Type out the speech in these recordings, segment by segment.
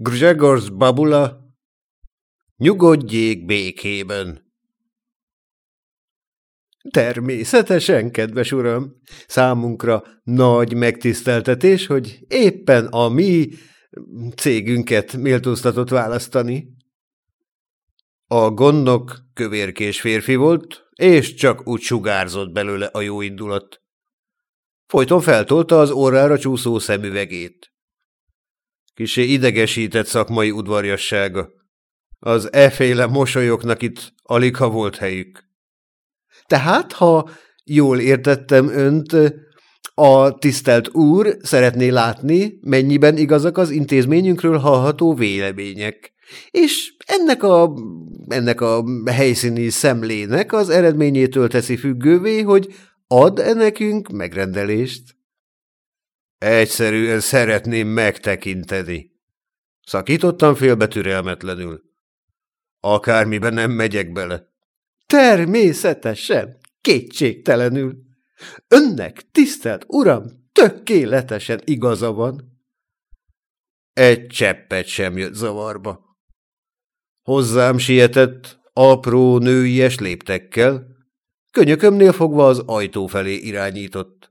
Grzegorz babula, nyugodjék békében. Természetesen, kedves uram, számunkra nagy megtiszteltetés, hogy éppen a mi cégünket méltóztatott választani. A gondnok kövérkés férfi volt, és csak úgy sugárzott belőle a jó indulat. Folyton feltolta az órára csúszó szemüvegét. Kisé idegesített szakmai udvarjassága. Az eféle mosolyoknak itt alig ha volt helyük. Tehát, ha jól értettem önt, a tisztelt úr szeretné látni, mennyiben igazak az intézményünkről hallható vélemények. És ennek a, ennek a helyszíni szemlének az eredményétől teszi függővé, hogy ad-e nekünk megrendelést? Egyszerűen szeretném megtekinteni. Szakítottam félbe türelmetlenül. Akármiben nem megyek bele. Természetesen, kétségtelenül. Önnek, tisztelt uram, tökéletesen igaza van. Egy cseppet sem jött zavarba. Hozzám sietett, apró nőies léptekkel, könyökömnél fogva az ajtó felé irányított.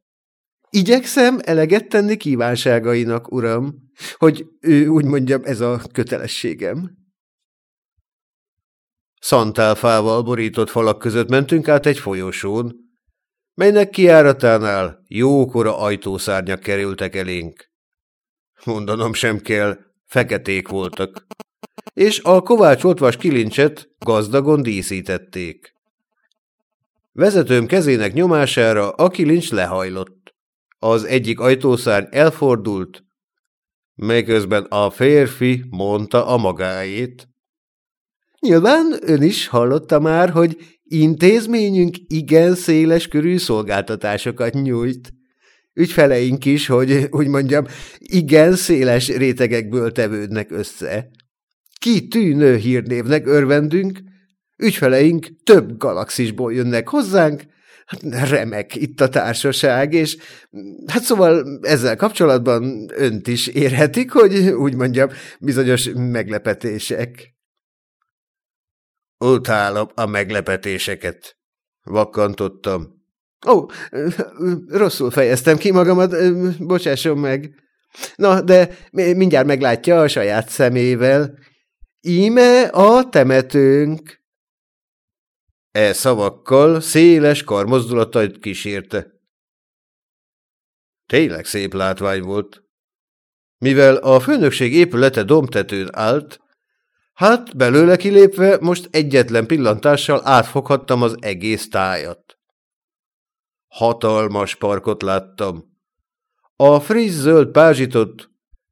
Igyekszem eleget tenni kívánságainak, uram, hogy ő úgy mondjam, ez a kötelességem. Szantálfával borított falak között mentünk át egy folyosón, melynek kiáratánál jókora ajtószárnyak kerültek elénk. Mondanom sem kell, feketék voltak, és a kovácsolt vas kilincset gazdagon díszítették. Vezetőm kezének nyomására a kilincs lehajlott. Az egyik ajtószárny elfordult, miközben a férfi mondta a magáét. Nyilván ön is hallotta már, hogy intézményünk igen széles körű szolgáltatásokat nyújt. Ügyfeleink is, hogy úgy mondjam, igen széles rétegekből tevődnek össze. Kitűnő hírnévnek örvendünk, ügyfeleink több galaxisból jönnek hozzánk, hát remek itt a társaság, és hát szóval ezzel kapcsolatban önt is érhetik, hogy úgy mondjam, bizonyos meglepetések. Utálom a meglepetéseket, vakkantottam. Ó, rosszul fejeztem ki magamat, bocsásson meg. Na, de mindjárt meglátja a saját szemével. Íme a temetőnk. E szavakkal széles karmozdulatait kísérte. Tényleg szép látvány volt. Mivel a főnökség épülete domtetőn állt, Hát belőle kilépve most egyetlen pillantással átfoghattam az egész tájat. Hatalmas parkot láttam. A friss zöld pázsitot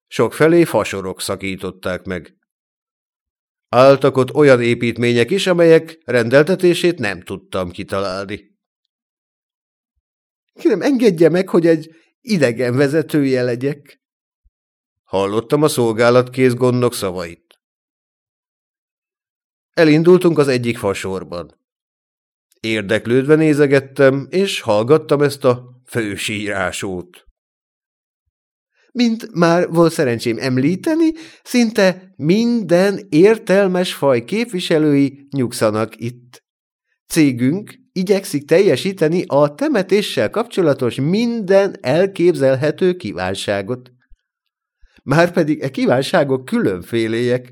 sokfelé fasorok szakították meg. Álltak ott olyan építmények is, amelyek rendeltetését nem tudtam kitalálni. Kérem, engedje meg, hogy egy idegen vezetője legyek. Hallottam a szolgálatkész gondnok szavait. Elindultunk az egyik fasorban. Érdeklődve nézegettem, és hallgattam ezt a fősírásót. Mint már volt szerencsém említeni, szinte minden értelmes faj képviselői nyugszanak itt. Cégünk igyekszik teljesíteni a temetéssel kapcsolatos minden elképzelhető kívánságot. Márpedig e kívánságok különféléjek,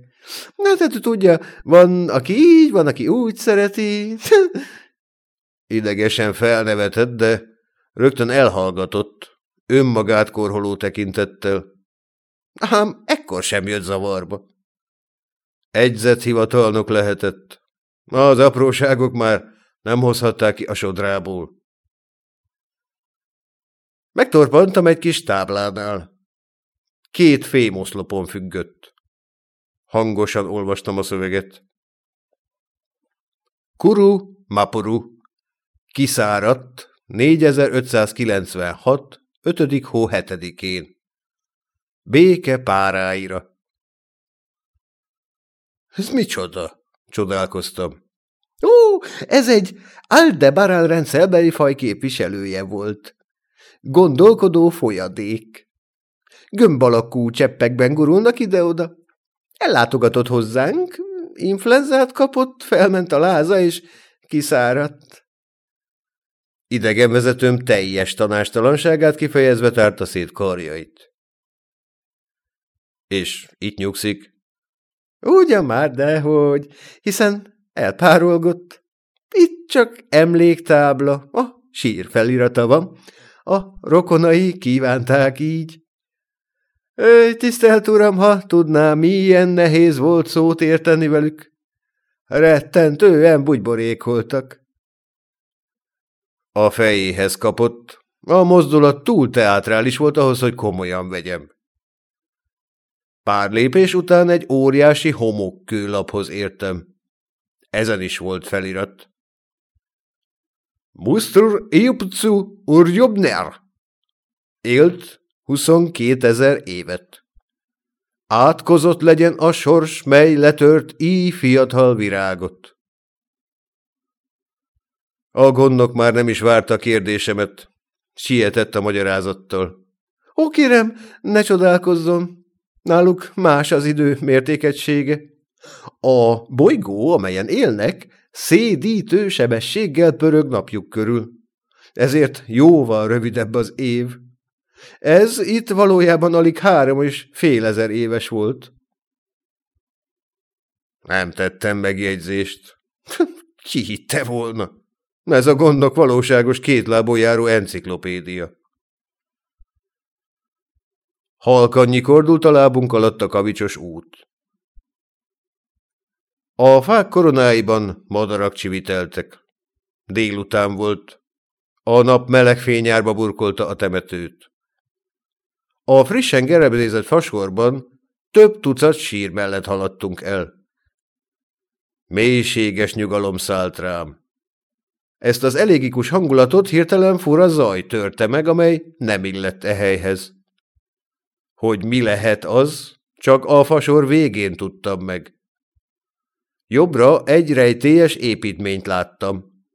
Na, tehát tudja, van, aki így, van, aki úgy szereti. Idegesen felnevetett, de rögtön elhallgatott, önmagát korholó tekintettel. Ám ekkor sem jött zavarba. Egyzett hivatalnok lehetett. Az apróságok már nem hozhatták ki a sodrából. Megtorpantam egy kis táblánál. Két fémoszlopon függött. Hangosan olvastam a szöveget. Kuru Mapuru. Kiszáradt 4596. 5. hó 7-én. Béke páráira. Ez micsoda? Csodálkoztam. Ó, ez egy Aldebaran rendszerbeli faj képviselője volt. Gondolkodó folyadék. Gömb alakú cseppekben gurulnak ide-oda. ellátogatott hozzánk, influenzát kapott, felment a láza, és kiszáradt. Idegenvezetőm teljes tanástalanságát kifejezve tárta szét karjait. És itt nyugszik? Ugyan már, dehogy, hiszen elpárolgott. Itt csak emléktábla, a sír felirata van. A rokonai kívánták így. Öj, tisztelt uram, ha tudná, milyen nehéz volt szót érteni velük. Rettentően bugyborékoltak. A fejéhez kapott. A mozdulat túl teátrális volt ahhoz, hogy komolyan vegyem. Pár lépés után egy óriási homokkőlaphoz értem. Ezen is volt felirat. Mustr Ipcu Urjobner. Élt 22 ezer évet. Átkozott legyen a sors, mely letört így fiatal virágot. A gondok már nem is várta a kérdésemet. Sietett a magyarázattal. Ó, kérem, ne csodálkozzon. Náluk más az idő mértékegysége. A bolygó, amelyen élnek, szédítő sebességgel pörög napjuk körül. Ezért jóval rövidebb az év. Ez itt valójában alig három és fél ezer éves volt. Nem tettem megjegyzést. Ki hitte volna? Ez a gondok valóságos kétlábon járó enciklopédia. Halkan nyikordult a lábunk alatt a kavicsos út. A fák koronáiban madarak csiviteltek. Délután volt. A nap meleg fényárba burkolta a temetőt. A frissen gerebzézett fasorban több tucat sír mellett haladtunk el. Mélységes nyugalom szállt rám. Ezt az elégikus hangulatot hirtelen fura zaj törte meg, amely nem illett e. Hogy mi lehet az, csak a fasor végén tudtam meg. Jobbra egy rejtélyes építményt láttam.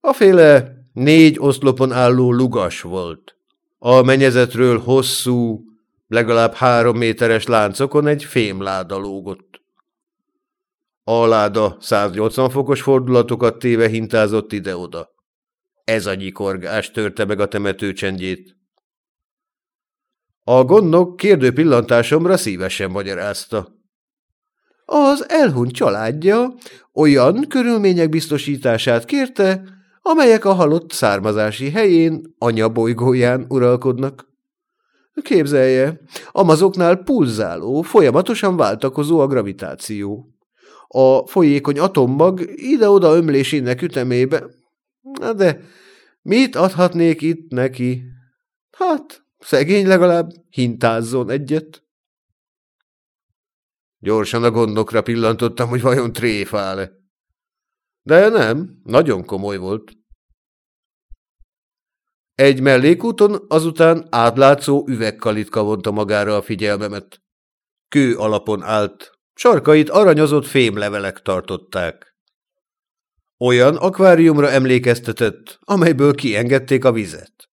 A féle négy oszlopon álló lugas volt. A menyezetről hosszú, legalább három méteres láncokon egy fémláda lógott. A láda 180 fokos fordulatokat téve hintázott ide-oda. Ez a nyikorgás törte meg a temető csendjét. A gondnok kérdő pillantásomra szívesen magyarázta. Az elhunyt családja olyan körülmények biztosítását kérte, amelyek a halott származási helyén, anyabolygóján uralkodnak. Képzelje, Amazoknál pulzáló, folyamatosan váltakozó a gravitáció. A folyékony atommag ide-oda ömlésének ütemébe. Na de mit adhatnék itt neki? Hát, szegény legalább hintázzon egyet. Gyorsan a gondokra pillantottam, hogy vajon tréfál-e. De nem, nagyon komoly volt. Egy mellékúton azután átlátszó üvegkalitka vonta magára a figyelmemet. Kő alapon állt, sarkait aranyozott fémlevelek tartották. Olyan akváriumra emlékeztetett, amelyből kiengedték a vizet.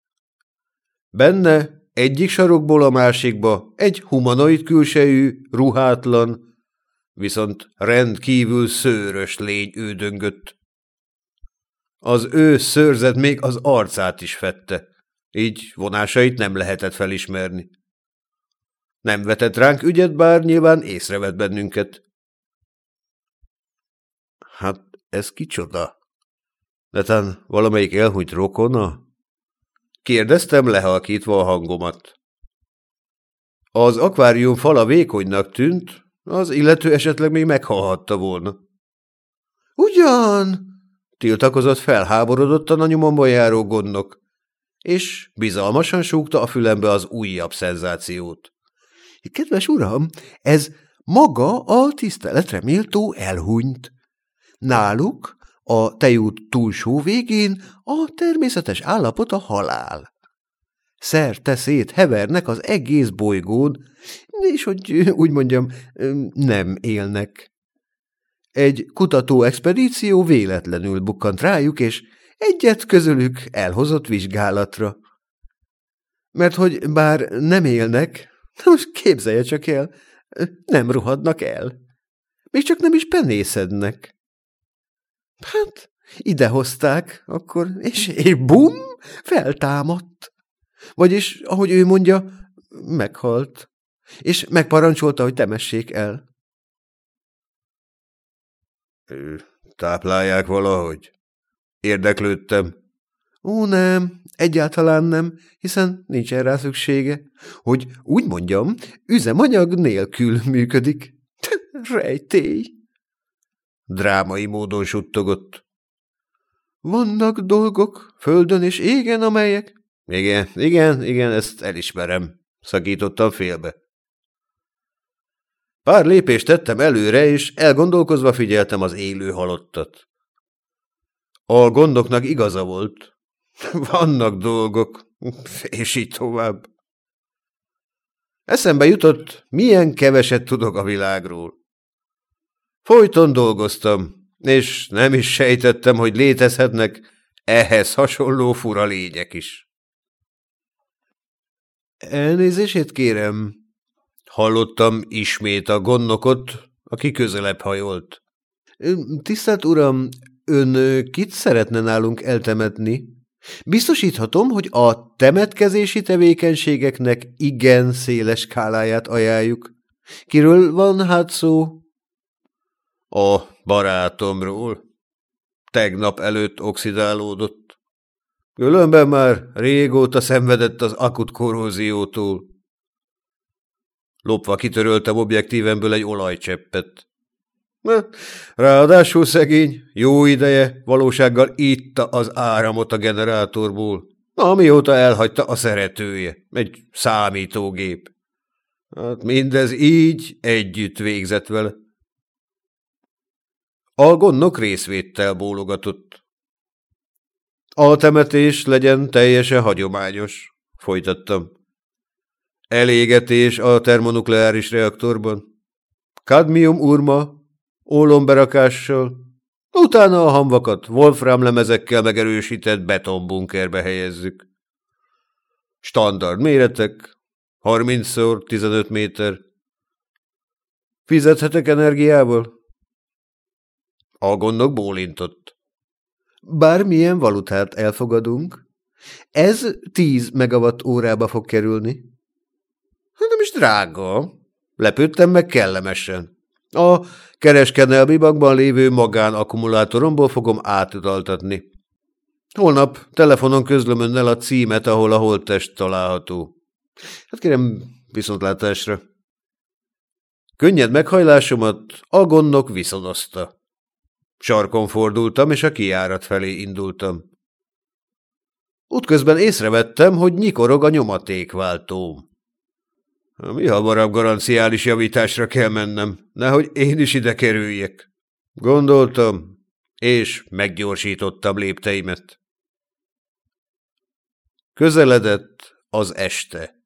Benne egyik sarokból a másikba egy humanoid külsejű, ruhátlan, viszont rendkívül szőrös lény ődöngött. Az ő szőrzet még az arcát is fette, így vonásait nem lehetett felismerni. Nem vetett ránk ügyet, bár nyilván észrevett bennünket. Hát ez kicsoda? Netán valamelyik elhunyt rokona? Kérdeztem lehalkítva a hangomat. Az akvárium fala vékonynak tűnt, az illető esetleg még meghalhatta volna. Ugyan, tiltakozott felháborodottan a nyomomban járó gondnok, és bizalmasan súgta a fülembe az újabb szenzációt. Kedves uram, ez maga a tiszteletre méltó elhunyt. Náluk a tejút túlsó végén a természetes állapot a halál. Szerte szét hevernek az egész bolygón, és hogy úgy mondjam, nem élnek. Egy kutató expedíció véletlenül bukkant rájuk, és egyet közülük elhozott vizsgálatra. Mert hogy bár nem élnek, most képzelje csak el, Nem rohadnak el. Még csak nem is penészednek. Hát, ide hozták, akkor, és, és bum, feltámadt. Vagyis, ahogy ő mondja, meghalt. És megparancsolta, hogy temessék el. Táplálják valahogy? Érdeklődtem. Ó, nem, egyáltalán nem, hiszen nincsen rá szüksége. Hogy úgy mondjam, üzemanyag nélkül működik. Rejtély. Drámai módon suttogott. Vannak dolgok, földön és égen, amelyek... Igen, igen, igen, ezt elismerem, szakítottam félbe. Pár lépést tettem előre, és elgondolkozva figyeltem az élő halottat. A gondoknak igaza volt. Vannak dolgok, és így tovább. Eszembe jutott, milyen keveset tudok a világról. Folyton dolgoztam, és nem is sejtettem, hogy létezhetnek ehhez hasonló fura lények is. Elnézését kérem, hallottam ismét a gondnokot, aki közelebb hajolt. Tisztelt uram, ön kit szeretne nálunk eltemetni? Biztosíthatom, hogy a temetkezési tevékenységeknek igen széles skáláját ajánljuk. Kiről van hát szó? A barátomról. Tegnap előtt oxidálódott. Különben már régóta szenvedett az akut korróziótól. Lopva kitöröltem objektívenből egy olajcseppet. Na, ráadásul szegény, jó ideje, valósággal itta az áramot a generátorból, amióta elhagyta a szeretője, egy számítógép. Hát mindez így együtt végzett vele. A gondnok részvéttel bólogatott. A temetés legyen teljesen hagyományos, folytattam. Elégetés a termonukleáris reaktorban. Kadmium urma, ólomberakással, utána a hamvakat wolfram lemezekkel megerősített betonbunkerbe helyezzük. Standard méretek, 30x15 méter. Fizethetek energiával? A gondok bólintott. Bármilyen valutát elfogadunk, ez 10 megawatt órába fog kerülni. Hát nem is drága. Lepődtem meg kellemesen. A kereskedelmi bankban lévő magánakkumulátoromból fogom átutaltatni. Holnap telefonon közlöm önnel a címet, ahol a holttest található. Hát kérem, viszontlátásra. Könnyed meghajlásomat a gondok viszonozta. Sarkon fordultam, és a kiárat felé indultam. Útközben észrevettem, hogy nyikorog a nyomatékváltóm. Mi hamarabb garanciális javításra kell mennem, nehogy én is ide kerüljek. Gondoltam, és meggyorsítottam lépteimet. Közeledett az este.